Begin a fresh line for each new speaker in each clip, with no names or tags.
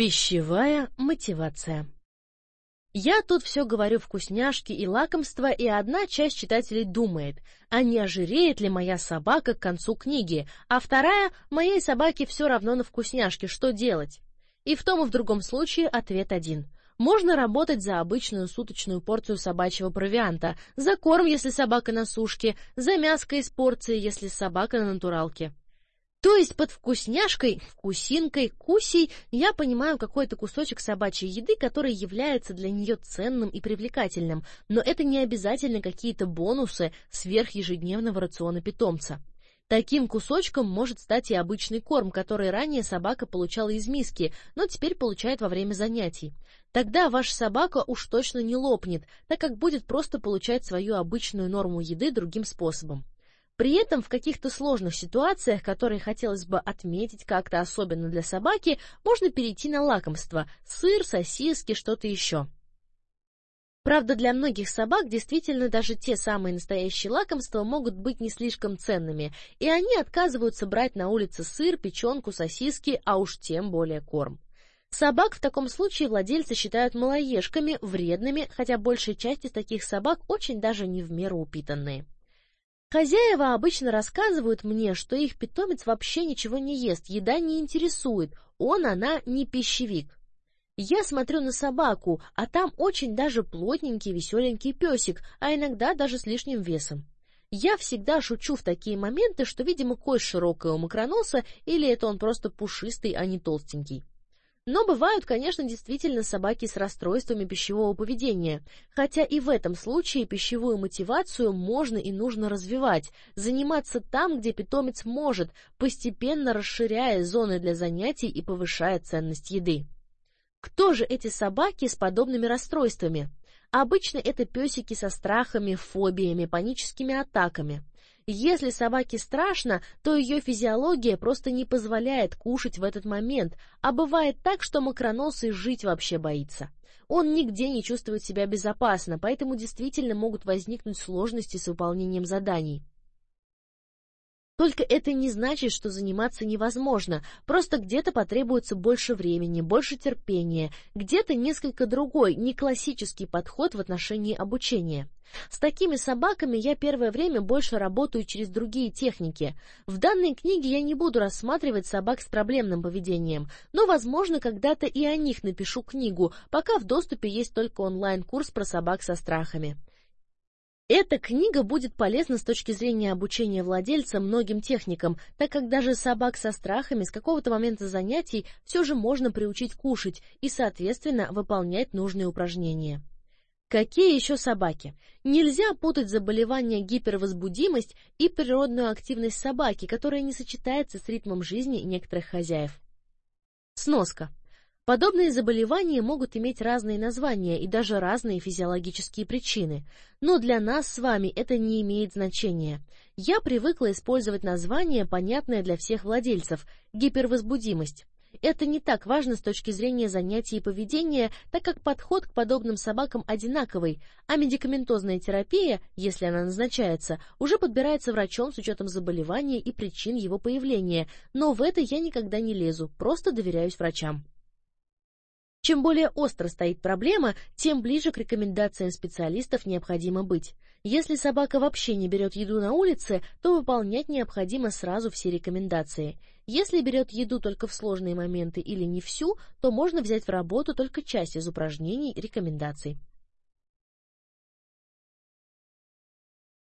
Пищевая мотивация. Я тут все говорю вкусняшки и лакомства, и одна часть читателей думает, а не ожиреет ли моя собака к концу книги, а вторая, моей собаке все равно на вкусняшки, что делать? И в том и в другом случае ответ один. Можно работать за обычную суточную порцию собачьего провианта, за корм, если собака на сушке, за мяско из порции, если собака на натуралке. То есть под вкусняшкой, вкусинкой, кусей я понимаю какой-то кусочек собачьей еды, который является для нее ценным и привлекательным, но это не обязательно какие-то бонусы сверх ежедневного рациона питомца. Таким кусочком может стать и обычный корм, который ранее собака получала из миски, но теперь получает во время занятий. Тогда ваша собака уж точно не лопнет, так как будет просто получать свою обычную норму еды другим способом. При этом в каких-то сложных ситуациях, которые хотелось бы отметить как-то особенно для собаки, можно перейти на лакомство – сыр, сосиски, что-то еще. Правда, для многих собак действительно даже те самые настоящие лакомства могут быть не слишком ценными, и они отказываются брать на улице сыр, печенку, сосиски, а уж тем более корм. Собак в таком случае владельцы считают малоежками, вредными, хотя большая часть из таких собак очень даже не в меру упитанные. Хозяева обычно рассказывают мне, что их питомец вообще ничего не ест, еда не интересует, он, она не пищевик. Я смотрю на собаку, а там очень даже плотненький, веселенький песик, а иногда даже с лишним весом. Я всегда шучу в такие моменты, что, видимо, кость широкая у макроноса, или это он просто пушистый, а не толстенький. Но бывают, конечно, действительно собаки с расстройствами пищевого поведения, хотя и в этом случае пищевую мотивацию можно и нужно развивать, заниматься там, где питомец может, постепенно расширяя зоны для занятий и повышая ценность еды. Кто же эти собаки с подобными расстройствами? Обычно это песики со страхами, фобиями, паническими атаками. Если собаке страшно, то ее физиология просто не позволяет кушать в этот момент, а бывает так, что макроносый жить вообще боится. Он нигде не чувствует себя безопасно, поэтому действительно могут возникнуть сложности с выполнением заданий. Только это не значит, что заниматься невозможно, просто где-то потребуется больше времени, больше терпения, где-то несколько другой, не классический подход в отношении обучения. С такими собаками я первое время больше работаю через другие техники. В данной книге я не буду рассматривать собак с проблемным поведением, но, возможно, когда-то и о них напишу книгу, пока в доступе есть только онлайн-курс про собак со страхами. Эта книга будет полезна с точки зрения обучения владельца многим техникам, так как даже собак со страхами с какого-то момента занятий все же можно приучить кушать и, соответственно, выполнять нужные упражнения. Какие еще собаки? Нельзя путать заболевание гипервозбудимость и природную активность собаки, которая не сочетается с ритмом жизни некоторых хозяев. Сноска. Подобные заболевания могут иметь разные названия и даже разные физиологические причины, но для нас с вами это не имеет значения. Я привыкла использовать название, понятное для всех владельцев – гипервозбудимость. Это не так важно с точки зрения занятий и поведения, так как подход к подобным собакам одинаковый, а медикаментозная терапия, если она назначается, уже подбирается врачом с учетом заболевания и причин его появления, но в это я никогда не лезу, просто доверяюсь врачам. Чем более остро стоит проблема, тем ближе к рекомендациям специалистов необходимо быть. Если собака вообще не берет еду на улице, то выполнять необходимо сразу все рекомендации. Если берет еду только в сложные моменты или не всю, то можно взять в работу только часть из упражнений и рекомендаций.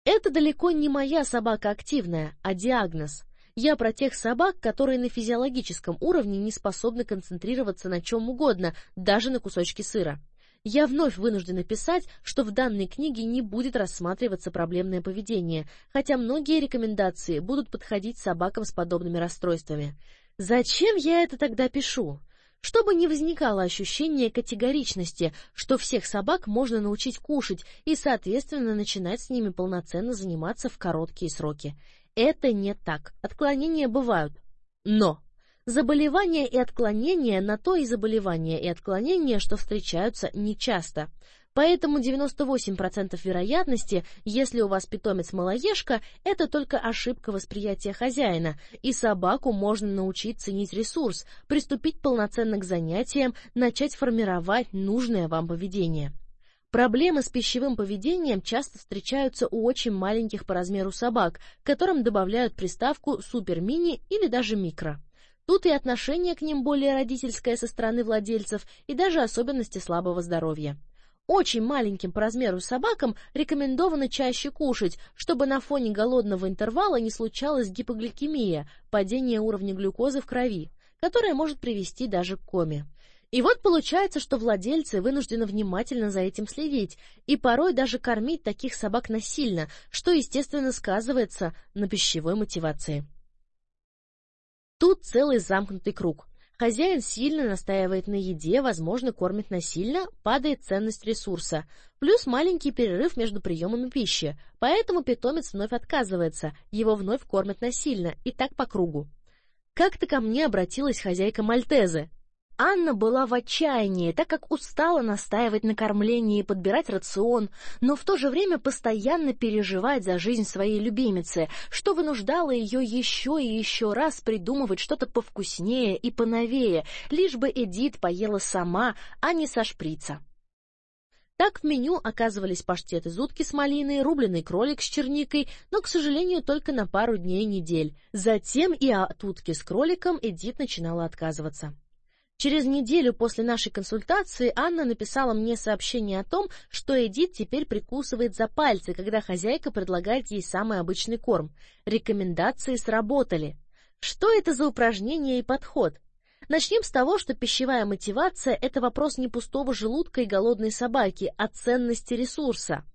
Это далеко не моя собака активная, а диагноз. Я про тех собак, которые на физиологическом уровне не способны концентрироваться на чем угодно, даже на кусочке сыра. Я вновь вынуждена писать, что в данной книге не будет рассматриваться проблемное поведение, хотя многие рекомендации будут подходить собакам с подобными расстройствами. Зачем я это тогда пишу? Чтобы не возникало ощущения категоричности, что всех собак можно научить кушать и, соответственно, начинать с ними полноценно заниматься в короткие сроки. Это не так. Отклонения бывают. Но заболевания и отклонения на то и заболевания и отклонения, что встречаются нечасто. Поэтому 98% вероятности, если у вас питомец-малоежка, это только ошибка восприятия хозяина, и собаку можно научить ценить ресурс, приступить полноценно к занятиям, начать формировать нужное вам поведение. Проблемы с пищевым поведением часто встречаются у очень маленьких по размеру собак, которым добавляют приставку «супер-мини» или даже «микро». Тут и отношение к ним более родительское со стороны владельцев, и даже особенности слабого здоровья. Очень маленьким по размеру собакам рекомендовано чаще кушать, чтобы на фоне голодного интервала не случалась гипогликемия, падение уровня глюкозы в крови, которая может привести даже к коме. И вот получается, что владельцы вынуждены внимательно за этим следить и порой даже кормить таких собак насильно, что, естественно, сказывается на пищевой мотивации. Тут целый замкнутый круг. Хозяин сильно настаивает на еде, возможно, кормит насильно, падает ценность ресурса. Плюс маленький перерыв между приемами пищи, поэтому питомец вновь отказывается, его вновь кормят насильно, и так по кругу. Как-то ко мне обратилась хозяйка Мальтезы. Анна была в отчаянии, так как устала настаивать на кормлении и подбирать рацион, но в то же время постоянно переживать за жизнь своей любимицы, что вынуждало ее еще и еще раз придумывать что-то повкуснее и поновее, лишь бы Эдит поела сама, а не со шприца. Так в меню оказывались паштет из утки с малиной, рубленый кролик с черникой, но, к сожалению, только на пару дней недель. Затем и от утки с кроликом Эдит начинала отказываться. Через неделю после нашей консультации Анна написала мне сообщение о том, что Эдит теперь прикусывает за пальцы, когда хозяйка предлагает ей самый обычный корм. Рекомендации сработали. Что это за упражнение и подход? Начнем с того, что пищевая мотивация – это вопрос не пустого желудка и голодной собаки, а ценности ресурса.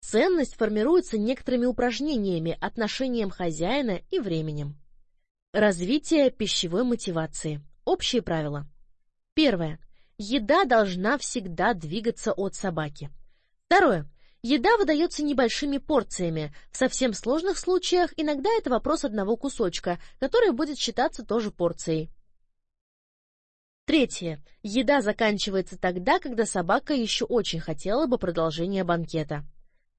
Ценность формируется некоторыми упражнениями, отношением хозяина и временем. Развитие пищевой мотивации. Общие правила. Первое. Еда должна всегда двигаться от собаки. Второе. Еда выдается небольшими порциями. В совсем сложных случаях иногда это вопрос одного кусочка, который будет считаться тоже порцией. Третье. Еда заканчивается тогда, когда собака еще очень хотела бы продолжения банкета.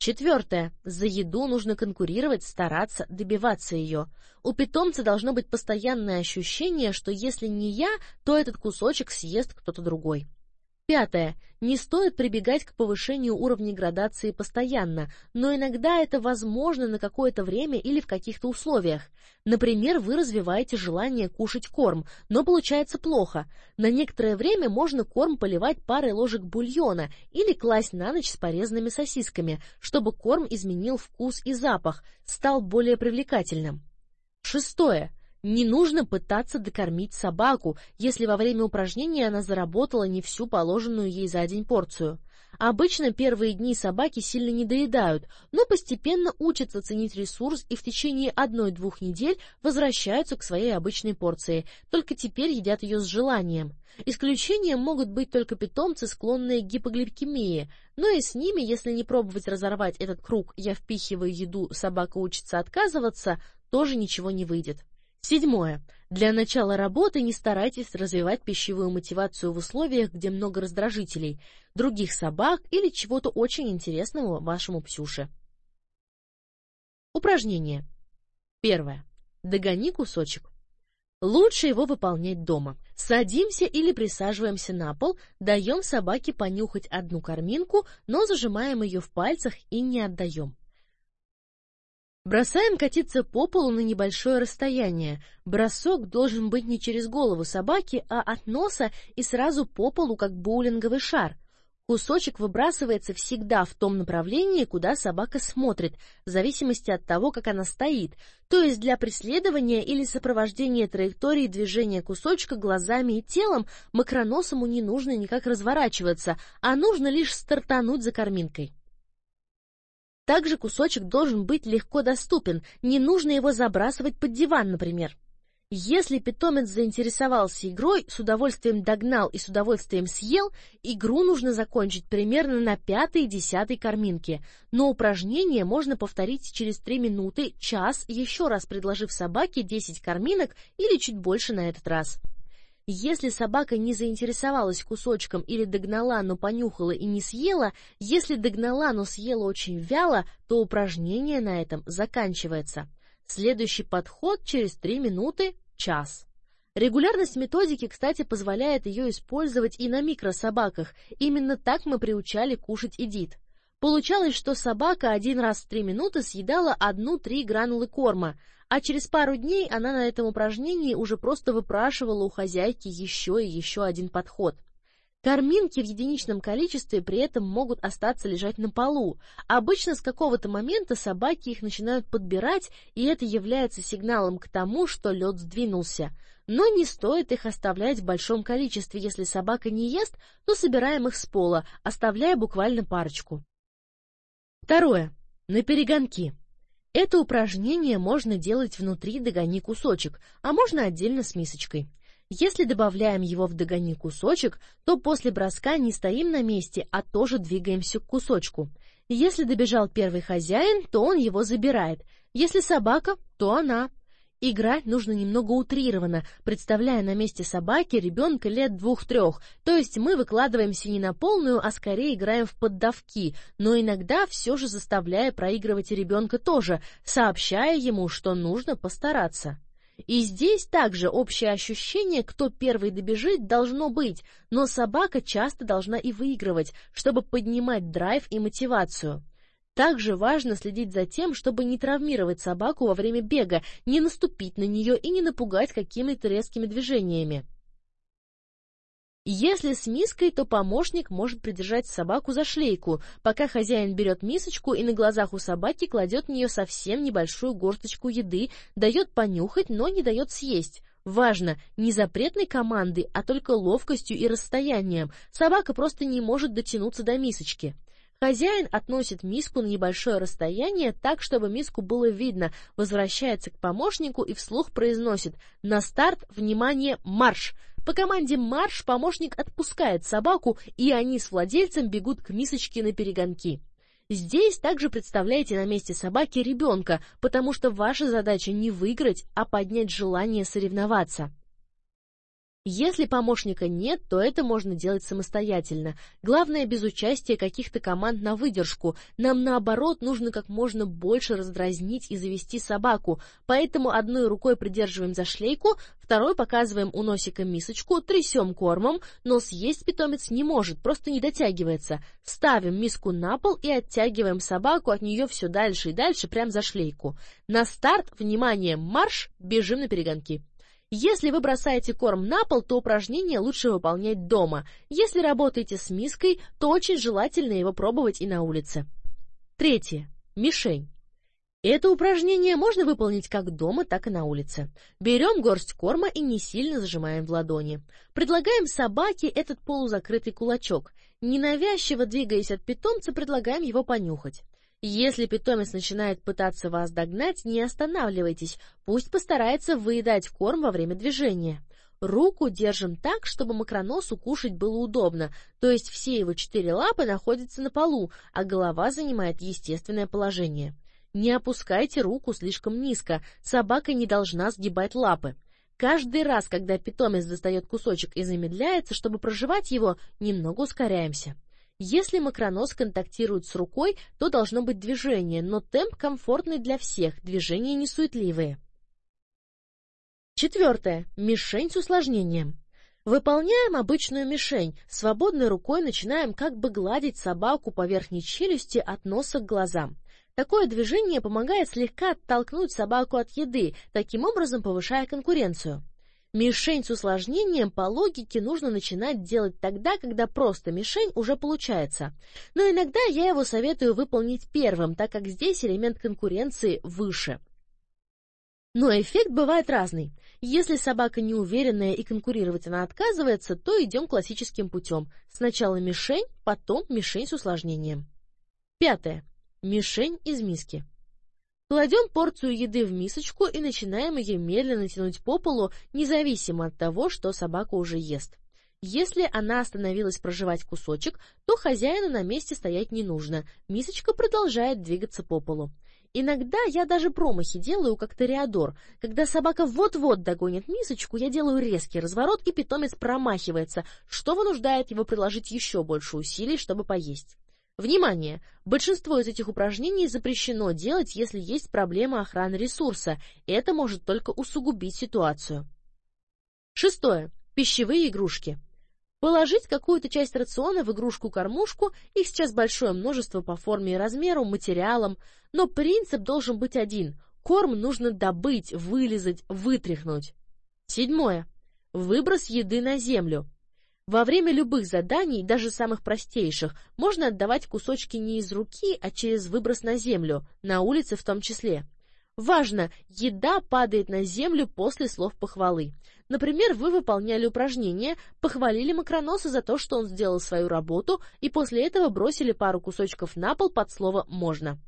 Четвертое. За еду нужно конкурировать, стараться, добиваться ее. У питомца должно быть постоянное ощущение, что если не я, то этот кусочек съест кто-то другой. Пятое. Не стоит прибегать к повышению уровня градации постоянно, но иногда это возможно на какое-то время или в каких-то условиях. Например, вы развиваете желание кушать корм, но получается плохо. На некоторое время можно корм поливать парой ложек бульона или класть на ночь с порезанными сосисками, чтобы корм изменил вкус и запах, стал более привлекательным. Шестое. Не нужно пытаться докормить собаку, если во время упражнения она заработала не всю положенную ей за день порцию. Обычно первые дни собаки сильно не доедают, но постепенно учатся ценить ресурс и в течение одной-двух недель возвращаются к своей обычной порции, только теперь едят ее с желанием. Исключением могут быть только питомцы, склонные к гипогликемии, но и с ними, если не пробовать разорвать этот круг «я впихиваю еду, собака учится отказываться», тоже ничего не выйдет. Седьмое. Для начала работы не старайтесь развивать пищевую мотивацию в условиях, где много раздражителей, других собак или чего-то очень интересного вашему псюше. Упражнение. Первое. Догони кусочек. Лучше его выполнять дома. Садимся или присаживаемся на пол, даем собаке понюхать одну корминку, но зажимаем ее в пальцах и не отдаем. Бросаем катиться по полу на небольшое расстояние. Бросок должен быть не через голову собаки, а от носа и сразу по полу, как боулинговый шар. Кусочек выбрасывается всегда в том направлении, куда собака смотрит, в зависимости от того, как она стоит, то есть для преследования или сопровождения траектории движения кусочка глазами и телом макроносому не нужно никак разворачиваться, а нужно лишь стартануть за корминкой. Также кусочек должен быть легко доступен, не нужно его забрасывать под диван, например. Если питомец заинтересовался игрой, с удовольствием догнал и с удовольствием съел, игру нужно закончить примерно на пятой-десятой корминке, но упражнение можно повторить через 3 минуты, час, еще раз предложив собаке 10 корминок или чуть больше на этот раз. Если собака не заинтересовалась кусочком или догнала, но понюхала и не съела, если догнала, но съела очень вяло, то упражнение на этом заканчивается. Следующий подход через 3 минуты – час. Регулярность методики, кстати, позволяет ее использовать и на микрособаках. Именно так мы приучали кушать Эдит. Получалось, что собака один раз в три минуты съедала одну-три гранулы корма, а через пару дней она на этом упражнении уже просто выпрашивала у хозяйки еще и еще один подход. Корминки в единичном количестве при этом могут остаться лежать на полу. Обычно с какого-то момента собаки их начинают подбирать, и это является сигналом к тому, что лед сдвинулся. Но не стоит их оставлять в большом количестве. Если собака не ест, то собираем их с пола, оставляя буквально парочку. Второе. На перегонки. Это упражнение можно делать внутри «догони кусочек», а можно отдельно с мисочкой. Если добавляем его в «догони кусочек», то после броска не стоим на месте, а тоже двигаемся к кусочку. Если добежал первый хозяин, то он его забирает. Если собака, то она. Играть нужно немного утрированно, представляя на месте собаки ребенка лет двух-трех, то есть мы выкладываемся не на полную, а скорее играем в поддавки, но иногда все же заставляя проигрывать ребенка тоже, сообщая ему, что нужно постараться. И здесь также общее ощущение, кто первый добежит, должно быть, но собака часто должна и выигрывать, чтобы поднимать драйв и мотивацию. Также важно следить за тем, чтобы не травмировать собаку во время бега, не наступить на нее и не напугать какими-то резкими движениями. Если с миской, то помощник может придержать собаку за шлейку, пока хозяин берет мисочку и на глазах у собаки кладет в нее совсем небольшую горсточку еды, дает понюхать, но не дает съесть. Важно, не запретной команды, а только ловкостью и расстоянием. Собака просто не может дотянуться до мисочки. Хозяин относит миску на небольшое расстояние так, чтобы миску было видно, возвращается к помощнику и вслух произносит «На старт, внимание, марш!». По команде «Марш» помощник отпускает собаку, и они с владельцем бегут к мисочке на перегонки. Здесь также представляете на месте собаки ребенка, потому что ваша задача не выиграть, а поднять желание соревноваться. Если помощника нет, то это можно делать самостоятельно. Главное, без участия каких-то команд на выдержку. Нам, наоборот, нужно как можно больше раздразнить и завести собаку. Поэтому одной рукой придерживаем за шлейку, второй показываем у носика мисочку, трясем кормом, но съесть питомец не может, просто не дотягивается. Ставим миску на пол и оттягиваем собаку от нее все дальше и дальше, прямо за шлейку. На старт, внимание, марш, бежим на перегонки. Если вы бросаете корм на пол, то упражнение лучше выполнять дома. Если работаете с миской, то очень желательно его пробовать и на улице. Третье. Мишень. Это упражнение можно выполнить как дома, так и на улице. Берем горсть корма и не сильно зажимаем в ладони. Предлагаем собаке этот полузакрытый кулачок. Ненавязчиво двигаясь от питомца, предлагаем его понюхать. Если питомец начинает пытаться вас догнать, не останавливайтесь, пусть постарается выедать корм во время движения. Руку держим так, чтобы макроносу кушать было удобно, то есть все его четыре лапы находятся на полу, а голова занимает естественное положение. Не опускайте руку слишком низко, собака не должна сгибать лапы. Каждый раз, когда питомец достает кусочек и замедляется, чтобы проживать его, немного ускоряемся. Если макронос контактирует с рукой, то должно быть движение, но темп комфортный для всех, движения не суетливые. Четвертое. Мишень с усложнением. Выполняем обычную мишень. Свободной рукой начинаем как бы гладить собаку по верхней челюсти от носа к глазам. Такое движение помогает слегка оттолкнуть собаку от еды, таким образом повышая конкуренцию. Мишень с усложнением по логике нужно начинать делать тогда, когда просто мишень уже получается. Но иногда я его советую выполнить первым, так как здесь элемент конкуренции выше. Но эффект бывает разный. Если собака неуверенная и конкурировать она отказывается, то идем классическим путем. Сначала мишень, потом мишень с усложнением. Пятое. Мишень из миски. Кладем порцию еды в мисочку и начинаем ее медленно тянуть по полу, независимо от того, что собака уже ест. Если она остановилась проживать кусочек, то хозяину на месте стоять не нужно, мисочка продолжает двигаться по полу. Иногда я даже промахи делаю, как Тореадор. Когда собака вот-вот догонит мисочку, я делаю резкий разворот, и питомец промахивается, что вынуждает его приложить еще больше усилий, чтобы поесть. Внимание! Большинство из этих упражнений запрещено делать, если есть проблема охраны ресурса. Это может только усугубить ситуацию. Шестое. Пищевые игрушки. Положить какую-то часть рациона в игрушку-кормушку, их сейчас большое множество по форме и размеру, материалам, но принцип должен быть один. Корм нужно добыть, вылезать, вытряхнуть. Седьмое. Выброс еды на землю. Во время любых заданий, даже самых простейших, можно отдавать кусочки не из руки, а через выброс на землю, на улице в том числе. Важно, еда падает на землю после слов похвалы. Например, вы выполняли упражнение, похвалили макроноса за то, что он сделал свою работу, и после этого бросили пару кусочков на пол под слово «можно».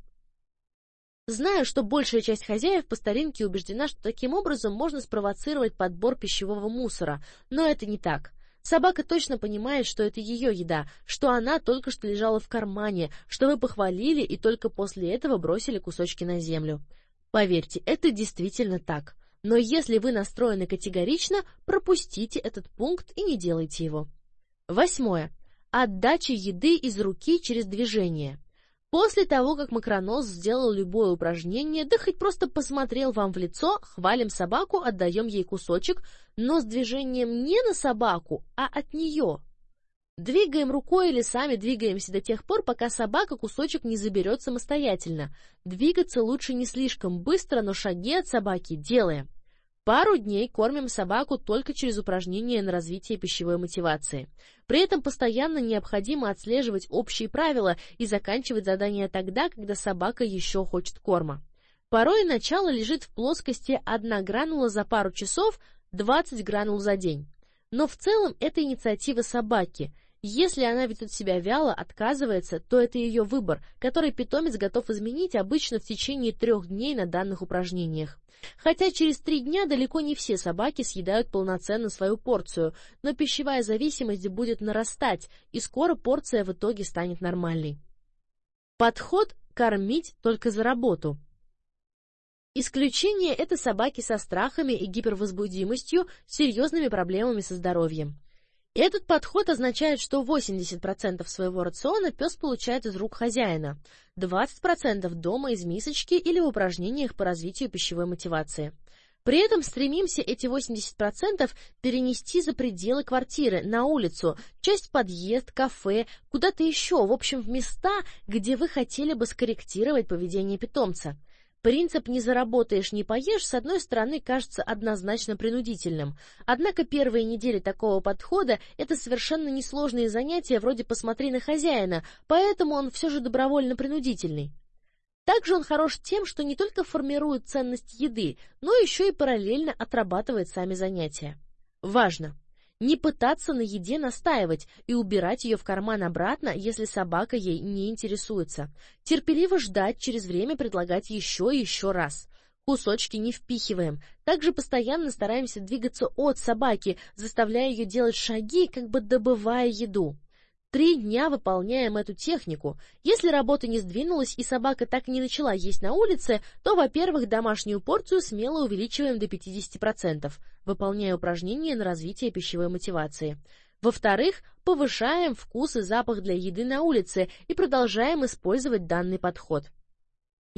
Знаю, что большая часть хозяев по старинке убеждена, что таким образом можно спровоцировать подбор пищевого мусора, но это не так. Собака точно понимает, что это ее еда, что она только что лежала в кармане, что вы похвалили и только после этого бросили кусочки на землю. Поверьте, это действительно так. Но если вы настроены категорично, пропустите этот пункт и не делайте его. Восьмое. Отдача еды из руки через движение. После того, как макронос сделал любое упражнение, да хоть просто посмотрел вам в лицо, хвалим собаку, отдаем ей кусочек, но с движением не на собаку, а от нее. Двигаем рукой или сами двигаемся до тех пор, пока собака кусочек не заберет самостоятельно. Двигаться лучше не слишком быстро, но шаги от собаки делаем. Пару дней кормим собаку только через упражнения на развитие пищевой мотивации. При этом постоянно необходимо отслеживать общие правила и заканчивать задание тогда, когда собака еще хочет корма. Порой начало лежит в плоскости 1 гранула за пару часов, 20 гранул за день. Но в целом это инициатива собаки – если она ведет себя вяло, отказывается, то это ее выбор, который питомец готов изменить обычно в течение трех дней на данных упражнениях. Хотя через три дня далеко не все собаки съедают полноценно свою порцию, но пищевая зависимость будет нарастать, и скоро порция в итоге станет нормальной. Подход «кормить только за работу». Исключение – это собаки со страхами и гипервозбудимостью, серьезными проблемами со здоровьем. Этот подход означает, что 80% своего рациона пес получает из рук хозяина, 20% дома из мисочки или в упражнениях по развитию пищевой мотивации. При этом стремимся эти 80% перенести за пределы квартиры, на улицу, часть подъезд, кафе, куда-то еще, в общем, в места, где вы хотели бы скорректировать поведение питомца. Принцип «не заработаешь, не поешь» с одной стороны кажется однозначно принудительным, однако первые недели такого подхода – это совершенно несложные занятия вроде «посмотри на хозяина», поэтому он все же добровольно-принудительный. Также он хорош тем, что не только формирует ценность еды, но еще и параллельно отрабатывает сами занятия. Важно! Не пытаться на еде настаивать и убирать ее в карман обратно, если собака ей не интересуется. Терпеливо ждать, через время предлагать еще и еще раз. Кусочки не впихиваем. Также постоянно стараемся двигаться от собаки, заставляя ее делать шаги, как бы добывая еду. Три дня выполняем эту технику. Если работа не сдвинулась и собака так и не начала есть на улице, то, во-первых, домашнюю порцию смело увеличиваем до 50%, выполняя упражнения на развитие пищевой мотивации. Во-вторых, повышаем вкус и запах для еды на улице и продолжаем использовать данный подход.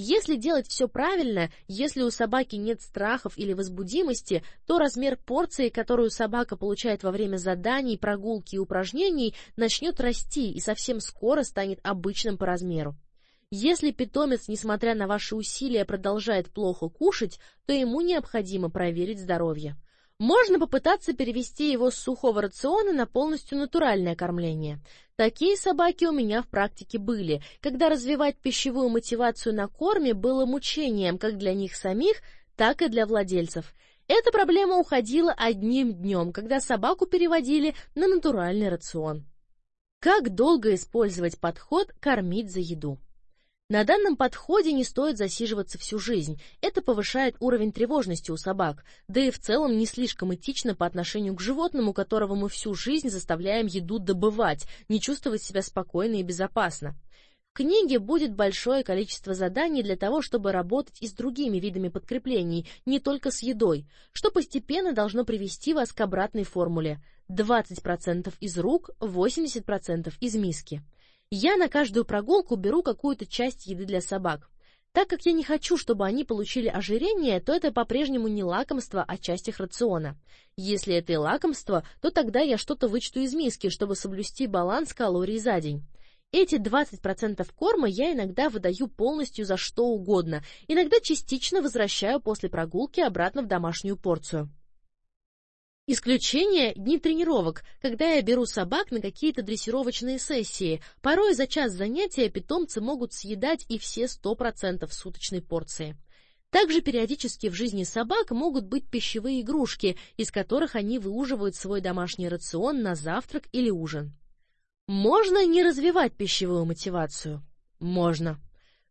Если делать все правильно, если у собаки нет страхов или возбудимости, то размер порции, которую собака получает во время заданий, прогулки и упражнений, начнет расти и совсем скоро станет обычным по размеру. Если питомец, несмотря на ваши усилия, продолжает плохо кушать, то ему необходимо проверить здоровье. Можно попытаться перевести его с сухого рациона на полностью натуральное кормление. Такие собаки у меня в практике были, когда развивать пищевую мотивацию на корме было мучением как для них самих, так и для владельцев. Эта проблема уходила одним днем, когда собаку переводили на натуральный рацион. Как долго использовать подход «кормить за еду»? На данном подходе не стоит засиживаться всю жизнь, это повышает уровень тревожности у собак, да и в целом не слишком этично по отношению к животному, которого мы всю жизнь заставляем еду добывать, не чувствовать себя спокойно и безопасно. В книге будет большое количество заданий для того, чтобы работать и с другими видами подкреплений, не только с едой, что постепенно должно привести вас к обратной формуле 20% из рук, 80% из миски. Я на каждую прогулку беру какую-то часть еды для собак. Так как я не хочу, чтобы они получили ожирение, то это по-прежнему не лакомство, а часть их рациона. Если это и лакомство, то тогда я что-то вычту из миски, чтобы соблюсти баланс калорий за день. Эти 20% корма я иногда выдаю полностью за что угодно, иногда частично возвращаю после прогулки обратно в домашнюю порцию. Исключение – дни тренировок, когда я беру собак на какие-то дрессировочные сессии. Порой за час занятия питомцы могут съедать и все 100% суточной порции. Также периодически в жизни собак могут быть пищевые игрушки, из которых они выуживают свой домашний рацион на завтрак или ужин. Можно не развивать пищевую мотивацию? Можно.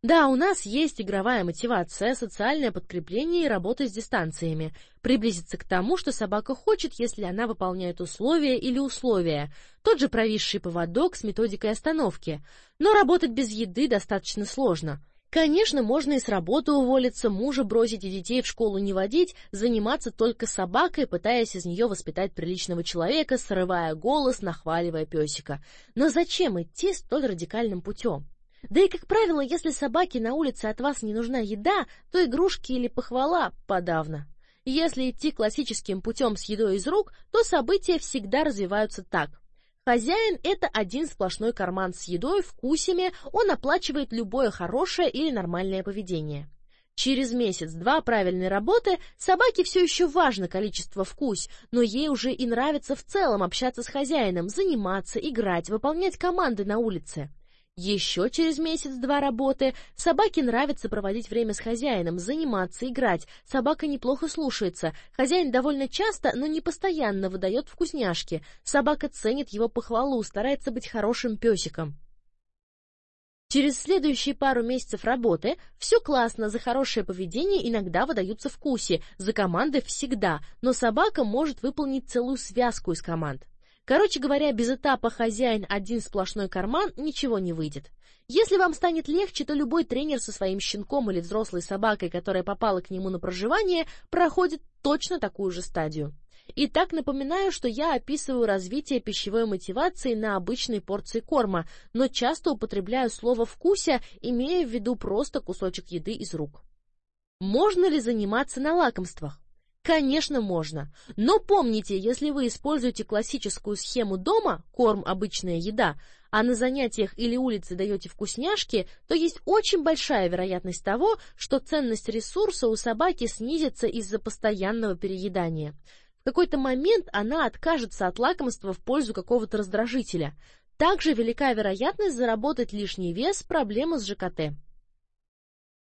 Да, у нас есть игровая мотивация, социальное подкрепление и работа с дистанциями. Приблизиться к тому, что собака хочет, если она выполняет условия или условия. Тот же провисший поводок с методикой остановки. Но работать без еды достаточно сложно. Конечно, можно и с работы уволиться, мужа бросить и детей в школу не водить, заниматься только собакой, пытаясь из нее воспитать приличного человека, срывая голос, нахваливая песика. Но зачем идти столь радикальным путем? Да и, как правило, если собаке на улице от вас не нужна еда, то игрушки или похвала подавно. Если идти классическим путем с едой из рук, то события всегда развиваются так. Хозяин – это один сплошной карман с едой, вкусами, он оплачивает любое хорошее или нормальное поведение. Через месяц-два правильной работы собаке все еще важно количество вкус, но ей уже и нравится в целом общаться с хозяином, заниматься, играть, выполнять команды на улице. Еще через месяц-два работы собаке нравится проводить время с хозяином, заниматься, играть. Собака неплохо слушается. Хозяин довольно часто, но не постоянно выдает вкусняшки. Собака ценит его похвалу, старается быть хорошим песиком. Через следующие пару месяцев работы все классно, за хорошее поведение иногда выдаются вкуси, за команды всегда, но собака может выполнить целую связку из команд. Короче говоря, без этапа «хозяин один сплошной карман» ничего не выйдет. Если вам станет легче, то любой тренер со своим щенком или взрослой собакой, которая попала к нему на проживание, проходит точно такую же стадию. Итак, напоминаю, что я описываю развитие пищевой мотивации на обычной порции корма, но часто употребляю слово «вкуся», имея в виду просто кусочек еды из рук. Можно ли заниматься на лакомствах? Конечно, можно. Но помните, если вы используете классическую схему дома, корм, обычная еда, а на занятиях или улице даете вкусняшки, то есть очень большая вероятность того, что ценность ресурса у собаки снизится из-за постоянного переедания. В какой-то момент она откажется от лакомства в пользу какого-то раздражителя. Также велика вероятность заработать лишний вес, проблемы с ЖКТ.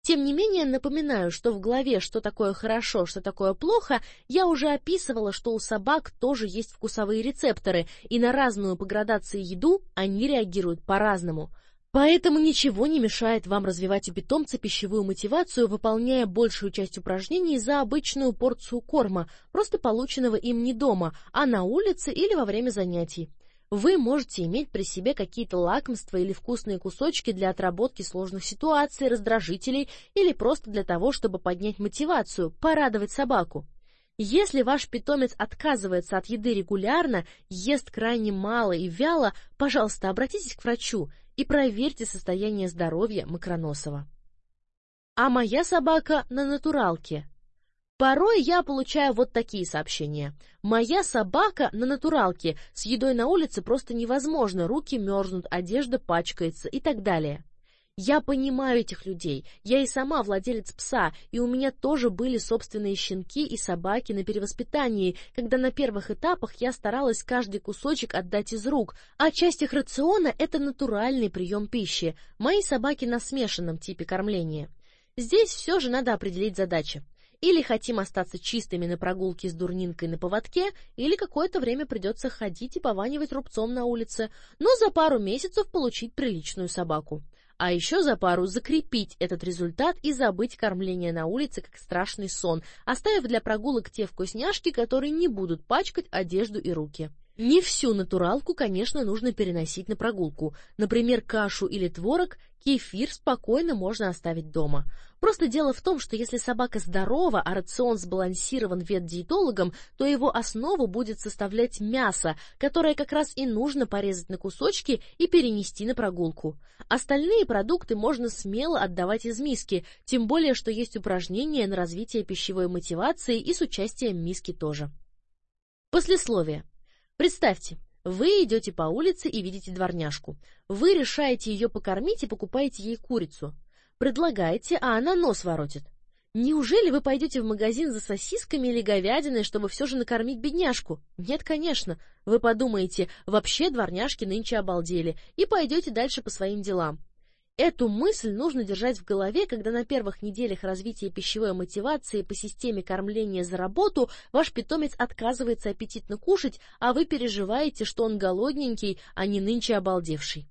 Тем не менее, напоминаю, что в главе «Что такое хорошо, что такое плохо» я уже описывала, что у собак тоже есть вкусовые рецепторы, и на разную по градации еду они реагируют по-разному. Поэтому ничего не мешает вам развивать у питомца пищевую мотивацию, выполняя большую часть упражнений за обычную порцию корма, просто полученного им не дома, а на улице или во время занятий. Вы можете иметь при себе какие-то лакомства или вкусные кусочки для отработки сложных ситуаций, раздражителей или просто для того, чтобы поднять мотивацию, порадовать собаку. Если ваш питомец отказывается от еды регулярно, ест крайне мало и вяло, пожалуйста, обратитесь к врачу и проверьте состояние здоровья Макроносова. А моя собака на натуралке. Порой я получаю вот такие сообщения. Моя собака на натуралке, с едой на улице просто невозможно, руки мерзнут, одежда пачкается и так далее. Я понимаю этих людей. Я и сама владелец пса, и у меня тоже были собственные щенки и собаки на перевоспитании, когда на первых этапах я старалась каждый кусочек отдать из рук, а часть их рациона – это натуральный прием пищи. Мои собаки на смешанном типе кормления. Здесь все же надо определить задачи. Или хотим остаться чистыми на прогулке с дурнинкой на поводке, или какое-то время придется ходить и пованивать рубцом на улице, но за пару месяцев получить приличную собаку. А еще за пару закрепить этот результат и забыть кормление на улице как страшный сон, оставив для прогулок те вкусняшки, которые не будут пачкать одежду и руки. Не всю натуралку, конечно, нужно переносить на прогулку. Например, кашу или творог, кефир спокойно можно оставить дома. Просто дело в том, что если собака здорова, а рацион сбалансирован ветдиетологом, то его основу будет составлять мясо, которое как раз и нужно порезать на кусочки и перенести на прогулку. Остальные продукты можно смело отдавать из миски, тем более, что есть упражнения на развитие пищевой мотивации и с участием миски тоже. Послесловие. Представьте, вы идете по улице и видите дворняжку. Вы решаете ее покормить и покупаете ей курицу. Предлагаете, а она нос воротит. Неужели вы пойдете в магазин за сосисками или говядиной, чтобы все же накормить бедняжку? Нет, конечно. Вы подумаете, вообще дворняжки нынче обалдели, и пойдете дальше по своим делам. Эту мысль нужно держать в голове, когда на первых неделях развития пищевой мотивации по системе кормления за работу ваш питомец отказывается аппетитно кушать, а вы переживаете, что он голодненький, а не нынче обалдевший.